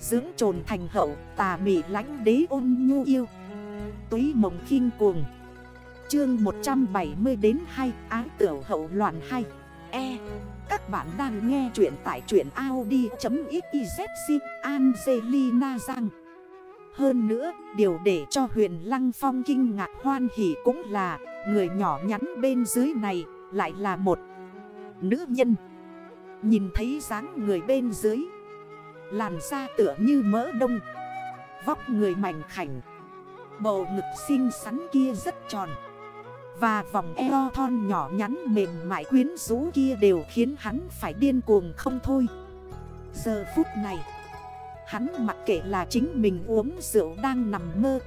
Dưỡng trồn thành hậu tà mị lánh đế ôn nhu yêu. Túy mộng khinh cuồng. Chương 170 đến 2 Ái tiểu hậu loạn 2 E Các bạn đang nghe chuyện tại chuyện Audi.xyz Angelina Giang Hơn nữa, điều để cho huyền Lăng Phong kinh ngạc hoan hỉ cũng là Người nhỏ nhắn bên dưới này lại là một nữ nhân. Nhìn thấy dáng người bên dưới Làn da tựa như mỡ đông. Vóc người mảnh khảnh. Bầu ngực xinh xắn kia rất tròn. Và vòng eo thon nhỏ nhắn mềm mại quyến rũ kia đều khiến hắn phải điên cuồng không thôi. Giờ phút này, Hắn mặc kệ là chính mình uống rượu đang nằm mơ,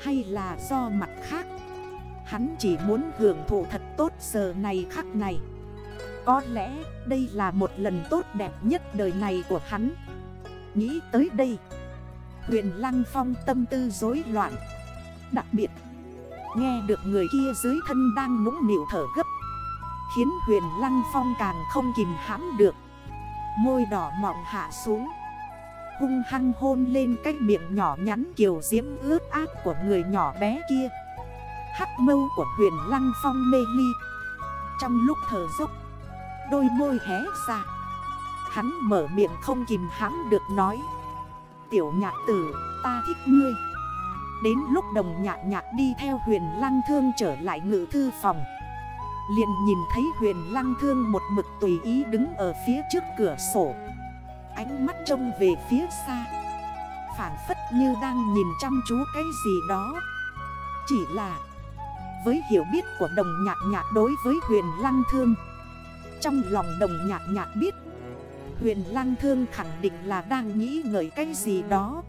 Hay là do mặt khác, Hắn chỉ muốn hưởng thụ thật tốt giờ này khắc này. Có lẽ đây là một lần tốt đẹp nhất đời này của hắn. Nghĩ tới đây. Huyền Lăng Phong tâm tư rối loạn. Đặc biệt, Nghe được người kia dưới thân đang nũng nịu thở gấp, Khiến huyền Lăng Phong càng không kìm hãm được. Môi đỏ mọng hạ xuống. Hung hăng hôn lên cái miệng nhỏ nhắn kiều diễm ướt áp của người nhỏ bé kia. Hắc mâu của huyền Lăng Phong mê ly. Trong lúc thở dốc, Đôi môi hé ra. Hắn mở miệng không kìm hãm được nói. Tiểu nhạc tử, ta thích ngươi. Đến lúc đồng nhạc nhạc đi theo huyền lăng thương trở lại ngự thư phòng. Liền nhìn thấy huyền lăng thương một mực tùy ý đứng ở phía trước cửa sổ. Ánh mắt trông về phía xa. Phản phất như đang nhìn chăm chú cái gì đó. Chỉ là, Với hiểu biết của đồng nhạc nhạc đối với huyền lăng thương, Trong lòng đồng nhạc nhạc biết Huyền Lăng Thương khẳng định là đang nghĩ ngợi cái gì đó.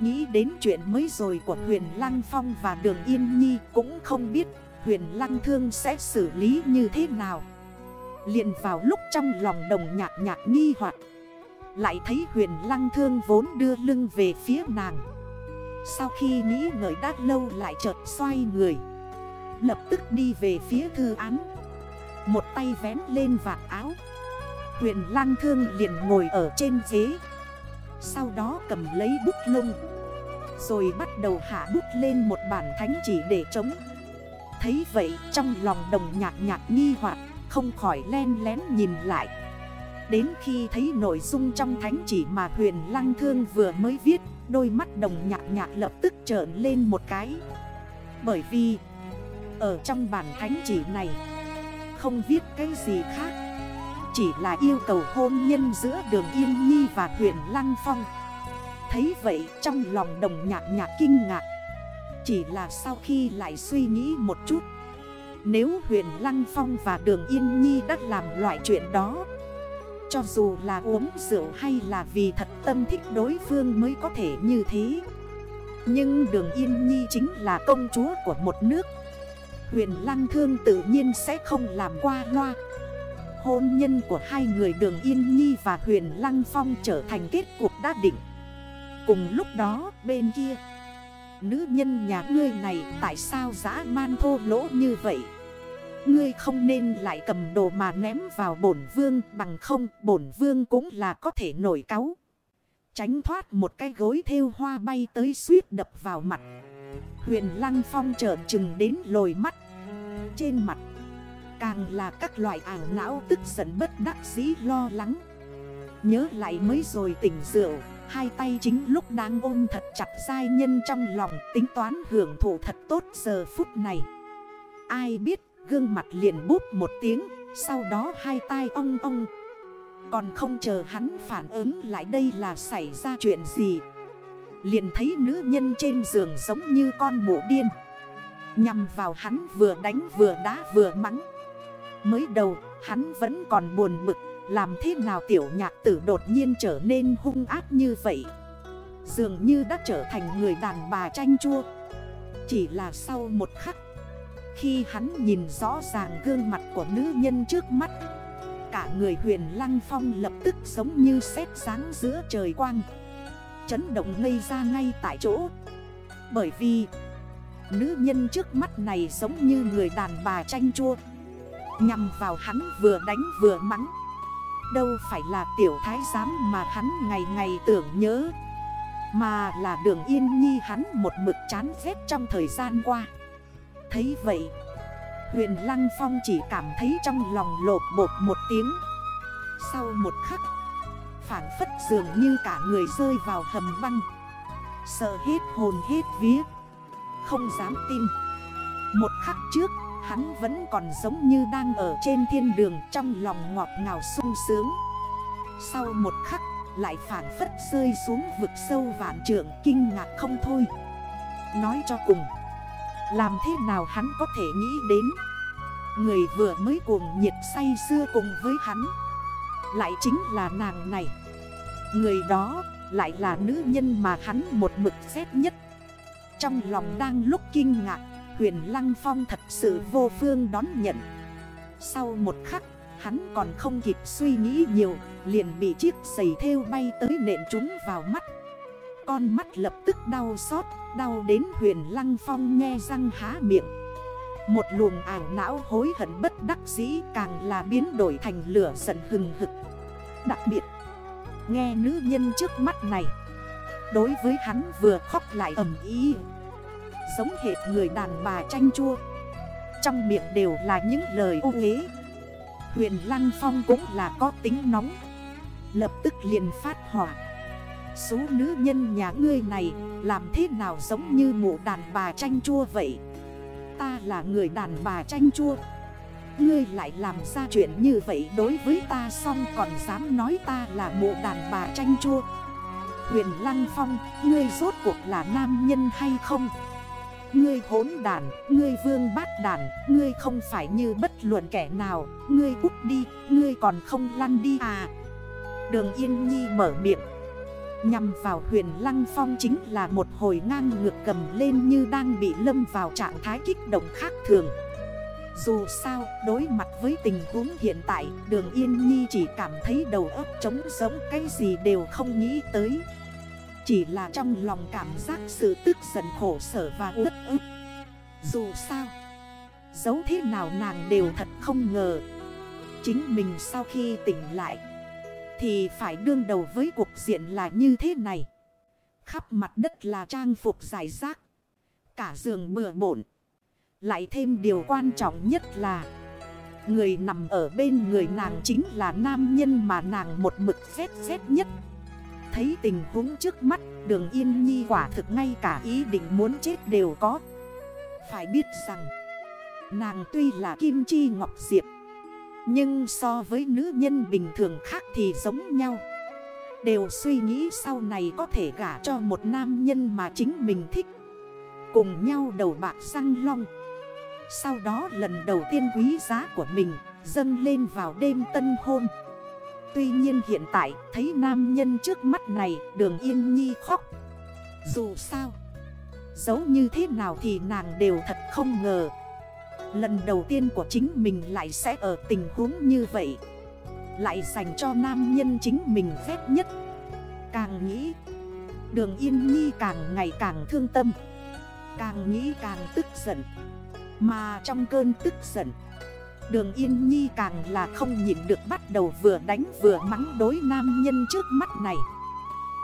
Nghĩ đến chuyện mới rồi của Huyền Lăng Phong và Đường Yên Nhi Cũng không biết Huyền Lăng Thương sẽ xử lý như thế nào. Liền vào lúc trong lòng đồng nhạc nhạc nghi hoặc, Lại thấy huyền lăng thương vốn đưa lưng về phía nàng. Sau khi nghĩ ngợi đã lâu lại chợt xoay người, Lập tức đi về phía thư án. Một tay vén lên vạt áo Huyền Lang Thương liền ngồi ở trên ghế. Sau đó cầm lấy bút lông, Rồi bắt đầu hạ bút lên một bản thánh chỉ để chống. Thấy vậy, trong lòng đồng nhạc nhạc nghi hoặc, Không khỏi len lén nhìn lại. Đến khi thấy nội dung trong thánh chỉ mà huyền lăng thương vừa mới viết, Đôi mắt đồng nhạc nhạc lập tức trởn lên một cái. Bởi vì, Ở trong bản thánh chỉ này, Không viết cái gì khác chỉ là yêu cầu hôn nhân giữa đường Yên Nhi và huyện Lăng Phong. Thấy vậy, trong lòng đồng nhạc nhạc kinh ngạc. Chỉ là sau khi lại suy nghĩ một chút. Nếu huyện Lăng Phong và đường Yên Nhi đã làm loại chuyện đó, Cho dù là uống rượu hay là vì thật tâm thích đối phương mới có thể như thế. Nhưng đường Yên Nhi chính là công chúa của một nước. Huyền Lăng Thương tự nhiên sẽ không làm qua loa. Hôn nhân của hai người Đường Yên Nhi và Huyền Lăng Phong trở thành kết cục đã định. Cùng lúc đó, bên kia, Nữ nhân nhà ngươi này tại sao dã man thô lỗ như vậy? Ngươi không nên lại cầm đồ mà ném vào bổn vương, Bằng không, bổn vương cũng là có thể nổi cáu. Tránh thoát một cái gối theo hoa bay tới suýt đập vào mặt. Huyền Lăng Phong trợn trừng đến lồi mắt. Trên mặt Càng là các loại ảo não tức giận bất đắc dĩ lo lắng. Nhớ lại mới rồi tỉnh rượu, Hai tay chính lúc đang ôm thật chặt giai nhân trong lòng Tính toán hưởng thụ thật tốt giờ phút này. Ai biết, gương mặt liền bút một tiếng, Sau đó hai tay ong ong. Còn không chờ hắn phản ứng lại đây là xảy ra chuyện gì? Liền thấy nữ nhân trên giường giống như con mụ điên. Nhằm vào hắn vừa đánh vừa đá vừa mắng. Mới đầu, hắn vẫn còn buồn bực, Làm thế nào tiểu nhạc tử đột nhiên trở nên hung ác như vậy? Dường như đã trở thành người đàn bà tranh chua. Chỉ là sau một khắc, Khi hắn nhìn rõ ràng gương mặt của nữ nhân trước mắt, Cả người huyền lăng phong lập tức giống như sét sáng giữa trời quang, Chấn động ngây ra ngay tại chỗ. Bởi vì, Nữ nhân trước mắt này giống như người đàn bà tranh chua. Nhằm vào hắn vừa đánh vừa mắng. Đâu phải là tiểu thái giám mà hắn ngày ngày tưởng nhớ, Mà là đường yên nhi hắn một mực chán ghét trong thời gian qua. Thấy vậy, Huyền Lăng Phong chỉ cảm thấy trong lòng lột bột một tiếng. Sau một khắc Phản phất dường như cả người rơi vào hầm băng. Sợ hết hồn hết vía, Không dám tin. Một khắc trước Hắn vẫn còn giống như đang ở trên thiên đường Trong lòng ngọt ngào sung sướng. Sau một khắc, Lại phản phất rơi xuống vực sâu vạn trượng, Kinh ngạc không thôi. Nói cho cùng, Làm thế nào hắn có thể nghĩ đến? Người vừa mới cuồng nhiệt say xưa cùng với hắn, Lại chính là nàng này. Người đó lại là nữ nhân mà hắn một mực xét nhất. Trong lòng đang lúc kinh ngạc Huyền Lăng Phong thật sự vô phương đón nhận. Sau một khắc, Hắn còn không kịp suy nghĩ nhiều, Liền bị chiếc giày theo bay tới nện chúng vào mắt. Con mắt lập tức đau xót, Đau đến huyền Lăng Phong nghe răng há miệng. Một luồng ảo não hối hận bất đắc dĩ Càng là biến đổi thành lửa giận hừng hực. Đặc biệt, Nghe nữ nhân trước mắt này, Đối với hắn vừa khóc lại ẩm ý Giống hệt người đàn bà chanh chua. Trong miệng đều là những lời ô ghế Huyền Lăng Phong cũng là có tính nóng. Lập tức liền phát hỏa. Số nữ nhân nhà ngươi này Làm thế nào giống như mụ đàn bà chanh chua vậy? Ta là người đàn bà chanh chua. Ngươi lại làm ra chuyện như vậy đối với ta xong còn dám nói ta là mụ đàn bà chanh chua. Huyền Lăng Phong, ngươi rốt cuộc là nam nhân hay không? Ngươi hốn đàn, ngươi vương bát đàn, ngươi không phải như bất luận kẻ nào, ngươi út đi, ngươi còn không lăn đi à. Đường Yên Nhi mở miệng. Nhằm vào huyền Lăng Phong chính là một hồi ngang ngược cầm lên như đang bị lâm vào trạng thái kích động khác thường. Dù sao, đối mặt với tình huống hiện tại, đường Yên Nhi chỉ cảm thấy đầu óc trống giống cái gì đều không nghĩ tới. Chỉ là trong lòng cảm giác sự tức giận khổ sở và uất ức. Dù sao Giấu thế nào nàng đều thật không ngờ, Chính mình sau khi tỉnh lại, Thì phải đương đầu với cuộc diện là như thế này. Khắp mặt đất là trang phục giải rác, Cả giường bừa bổn Lại thêm điều quan trọng nhất là, Người nằm ở bên người nàng chính là nam nhân mà nàng một mực xét xét nhất. Thấy tình huống trước mắt, đường yên nhi quả thực ngay cả ý định muốn chết đều có. Phải biết rằng, Nàng tuy là kim chi ngọc diệp, Nhưng so với nữ nhân bình thường khác thì giống nhau. Đều suy nghĩ sau này có thể gả cho một nam nhân mà chính mình thích. Cùng nhau đầu bạc răng long. Sau đó lần đầu tiên quý giá của mình dâng lên vào đêm tân hôn. Tuy nhiên hiện tại, thấy nam nhân trước mắt này, đường yên nhi khóc. Dù sao Giấu như thế nào thì nàng đều thật không ngờ. Lần đầu tiên của chính mình lại sẽ ở tình huống như vậy. Lại dành cho nam nhân chính mình phép nhất. Càng nghĩ, Đường Yên Nhi càng ngày càng thương tâm. Càng nghĩ càng tức giận. Mà trong cơn tức giận Đường Yên Nhi càng là không nhịn được bắt đầu vừa đánh vừa mắng đối nam nhân trước mắt này.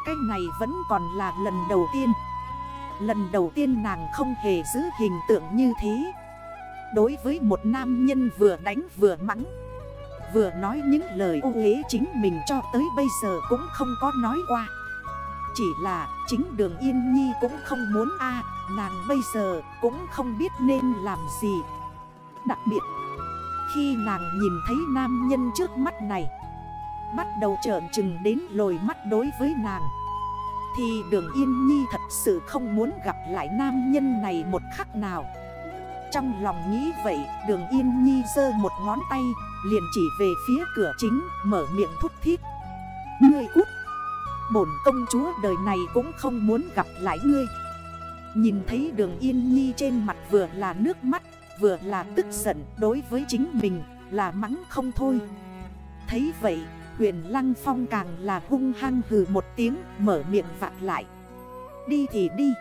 Cái này vẫn còn là lần đầu tiên. Lần đầu tiên nàng không hề giữ hình tượng như thế. Đối với một nam nhân vừa đánh vừa mắng, Vừa nói những lời ô uế chính mình cho tới bây giờ cũng không có nói qua. Chỉ là chính đường Yên Nhi cũng không muốn a, Nàng bây giờ cũng không biết nên làm gì. Đặc biệt khi nàng nhìn thấy nam nhân trước mắt này, Bắt đầu trợn trừng đến lồi mắt đối với nàng. Thì đường Yên Nhi thật sự không muốn gặp lại nam nhân này một khắc nào. Trong lòng nghĩ vậy, đường Yên Nhi giơ một ngón tay, Liền chỉ về phía cửa chính, mở miệng thúc thiết Ngươi út Bổn công chúa đời này cũng không muốn gặp lại ngươi. Nhìn thấy đường Yên Nhi trên mặt vừa là nước mắt Vừa là tức giận đối với chính mình, là mắng không thôi. Thấy vậy, huyền Lăng Phong càng là hung hăng hừ một tiếng, mở miệng vặn lại. Đi thì đi.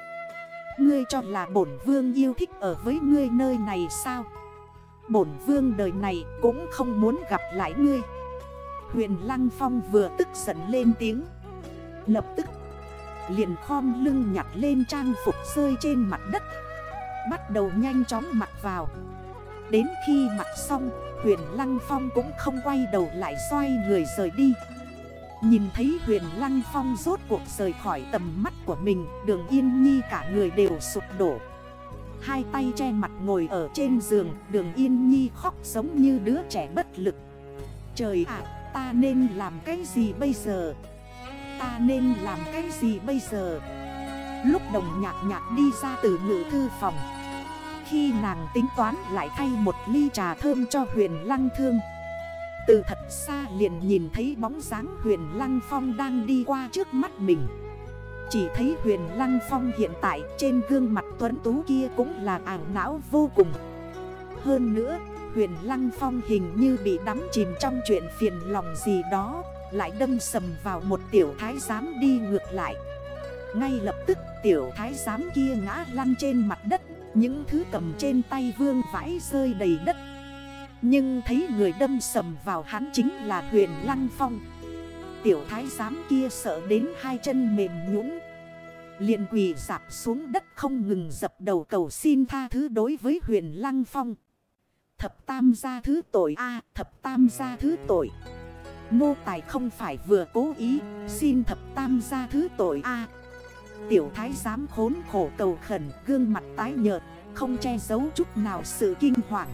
Ngươi cho là bổn vương yêu thích ở với ngươi nơi này sao? Bổn vương đời này cũng không muốn gặp lại ngươi. Huyền Lăng Phong vừa tức giận lên tiếng. Lập tức, liền khom lưng nhặt lên trang phục rơi trên mặt đất. Bắt đầu nhanh chóng mặc vào. Đến khi mặc xong, Huyền Lăng Phong cũng không quay đầu lại xoay người rời đi. Nhìn thấy huyền Lăng Phong rốt cuộc rời khỏi tầm mắt của mình, Đường Yên Nhi cả người đều sụp đổ. Hai tay che mặt ngồi ở trên giường, Đường Yên Nhi khóc giống như đứa trẻ bất lực. Trời ạ, ta nên làm cái gì bây giờ? Ta nên làm cái gì bây giờ? Lúc đồng nhạc nhạc đi ra từ ngữ thư phòng. Khi nàng tính toán lại thay một ly trà thơm cho huyền lăng thương. Từ thật xa liền nhìn thấy bóng dáng huyền lăng phong đang đi qua trước mắt mình. Chỉ thấy huyền lăng phong hiện tại trên gương mặt tuấn tú kia cũng là ảng não vô cùng. Hơn nữa, huyền lăng phong hình như bị đắm chìm trong chuyện phiền lòng gì đó, Lại đâm sầm vào một tiểu thái giám đi ngược lại. Ngay lập tức tiểu thái giám kia ngã lăn trên mặt đất, Những thứ cầm trên tay vương vãi rơi đầy đất. Nhưng thấy người đâm sầm vào hắn chính là huyền lăng phong. Tiểu thái giám kia sợ đến hai chân mềm nhũng liền quỳ dạp xuống đất không ngừng dập đầu cầu xin tha thứ đối với huyền lăng phong. Thập tam gia thứ tội A, thập tam gia thứ tội. Nô tài không phải vừa cố ý Xin thập tam gia thứ tội A Tiểu thái giám khốn khổ cầu khẩn, Gương mặt tái nhợt, Không che giấu chút nào sự kinh hoàng.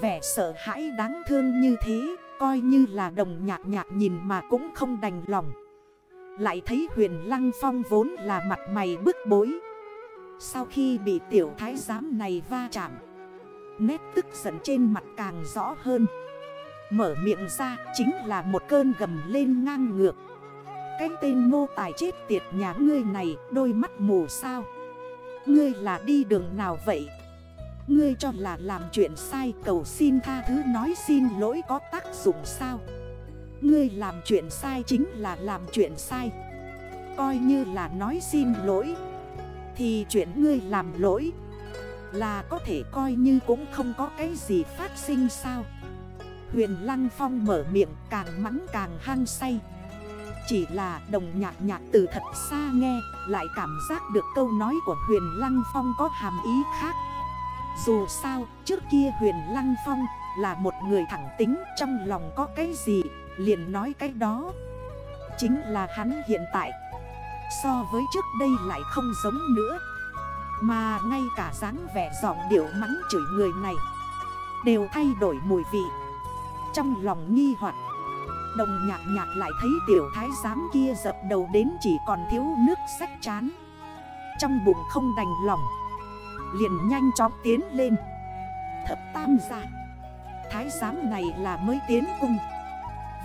Vẻ sợ hãi đáng thương như thế, Coi như là đồng nhạc nhạc nhìn mà cũng không đành lòng. Lại thấy huyền lăng phong vốn là mặt mày bức bối. Sau khi bị tiểu thái giám này va chạm, Nét tức giận trên mặt càng rõ hơn. Mở miệng ra chính là một cơn gầm lên ngang ngược. Cái tên nô tài chết tiệt nhà ngươi này, đôi mắt mù sao? Ngươi là đi đường nào vậy? Ngươi cho là làm chuyện sai, cầu xin tha thứ, nói xin lỗi có tác dụng sao? Ngươi làm chuyện sai chính là làm chuyện sai. Coi như là nói xin lỗi, Thì chuyện ngươi làm lỗi là có thể coi như cũng không có cái gì phát sinh sao? Huyền Lăng Phong mở miệng, càng mắng càng hang say. Chỉ là đồng nhạc nhạc từ thật xa nghe, Lại cảm giác được câu nói của Huyền Lăng Phong có hàm ý khác. Dù sao, trước kia Huyền Lăng Phong là một người thẳng tính, Trong lòng có cái gì, liền nói cái đó. Chính là hắn hiện tại, So với trước đây lại không giống nữa. Mà ngay cả dáng vẻ giọng điệu mắng chửi người này, Đều thay đổi mùi vị. Trong lòng nghi hoặc Đồng nhạc nhạc lại thấy tiểu thái giám kia dập đầu đến chỉ còn thiếu nước sách chán. Trong bụng không đành lòng, Liền nhanh chóng tiến lên. Thập tam ra Thái giám này là mới tiến cung,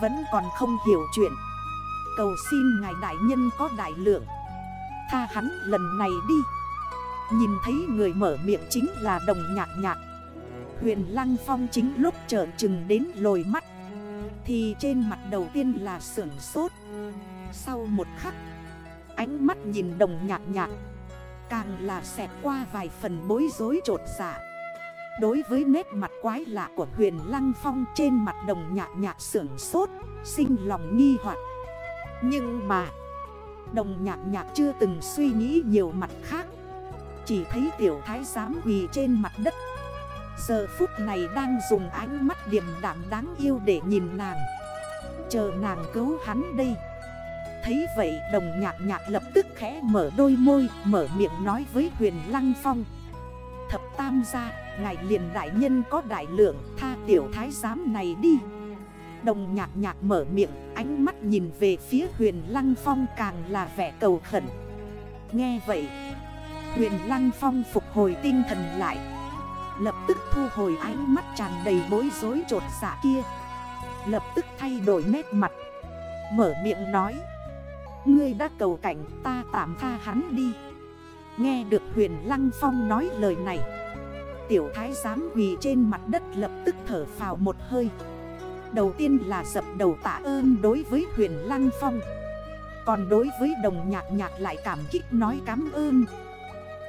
Vẫn còn không hiểu chuyện. Cầu xin ngài đại nhân có đại lượng, Tha hắn lần này đi. Nhìn thấy người mở miệng chính là đồng nhạc nhạc. Huyền Lăng Phong chính lúc trở chừng đến lồi mắt. Thì trên mặt đầu tiên là sưởng sốt. Sau một khắc Ánh mắt nhìn đồng nhạt nhạt, Càng là xẹt qua vài phần bối rối trột dạ. Đối với nét mặt quái lạ của huyền Lăng Phong trên mặt đồng nhạc nhạc sưởng sốt Sinh lòng nghi hoặc. Nhưng mà Đồng nhạc nhạc chưa từng suy nghĩ nhiều mặt khác. Chỉ thấy tiểu thái giám quỳ trên mặt đất Giờ phút này đang dùng ánh mắt điềm đảm đáng yêu để nhìn nàng. Chờ nàng cứu hắn đây. Thấy vậy, đồng nhạc nhạc lập tức khẽ mở đôi môi, Mở miệng nói với huyền lăng phong. Thập tam gia, Ngài liền đại nhân có đại lượng, Tha tiểu thái giám này đi. Đồng nhạc nhạc mở miệng, Ánh mắt nhìn về phía huyền lăng phong càng là vẻ cầu khẩn. Nghe vậy, Huyền Lăng Phong phục hồi tinh thần lại. Lập tức thu hồi ánh mắt tràn đầy bối rối trột xạ dạ kia. Lập tức thay đổi nét mặt, Mở miệng nói, Ngươi đã cầu cảnh ta tạm tha hắn đi. Nghe được huyền Lăng Phong nói lời này, Tiểu thái giám quỳ trên mặt đất lập tức thở phào một hơi. Đầu tiên là dập đầu tạ ơn đối với huyền Lăng Phong, Còn đối với đồng nhạc nhạc lại cảm kích nói cảm ơn.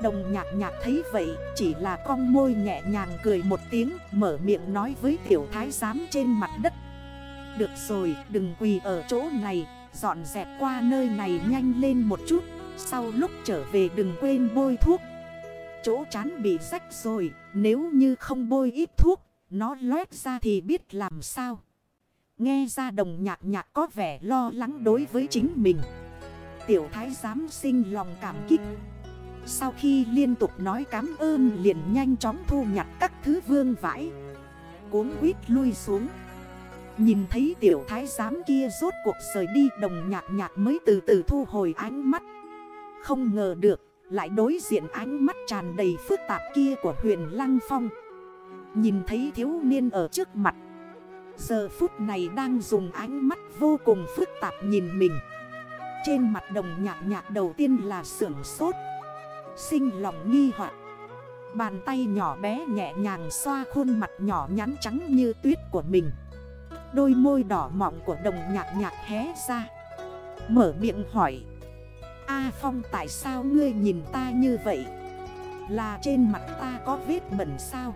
Đồng nhạc nhạc thấy vậy, chỉ là con môi nhẹ nhàng cười một tiếng, Mở miệng nói với tiểu thái giám trên mặt đất. Được rồi, đừng quỳ ở chỗ này, Dọn dẹp qua nơi này nhanh lên một chút, Sau lúc trở về đừng quên bôi thuốc. Chỗ chán bị rách rồi, Nếu như không bôi ít thuốc, Nó loét ra thì biết làm sao. Nghe ra đồng nhạc nhạc có vẻ lo lắng đối với chính mình. Tiểu thái giám sinh lòng cảm kích. Sau khi liên tục nói cảm ơn liền nhanh chóng thu nhặt các thứ vương vãi. Cuốn quýt lui xuống. Nhìn thấy tiểu thái giám kia rốt cuộc rời đi, đồng nhạc nhạc mới từ từ thu hồi ánh mắt. Không ngờ được, lại đối diện ánh mắt tràn đầy phức tạp kia của huyền Lăng Phong. Nhìn thấy thiếu niên ở trước mặt. Giờ phút này đang dùng ánh mắt vô cùng phức tạp nhìn mình. Trên mặt đồng nhạc nhạc đầu tiên là sưởng sốt. Sinh lòng nghi hoặc. Bàn tay nhỏ bé nhẹ nhàng xoa khuôn mặt nhỏ nhắn trắng như tuyết của mình. Đôi môi đỏ mọng của đồng nhạc nhạc hé ra. Mở miệng hỏi, A Phong, tại sao ngươi nhìn ta như vậy? Là trên mặt ta có vết bẩn sao?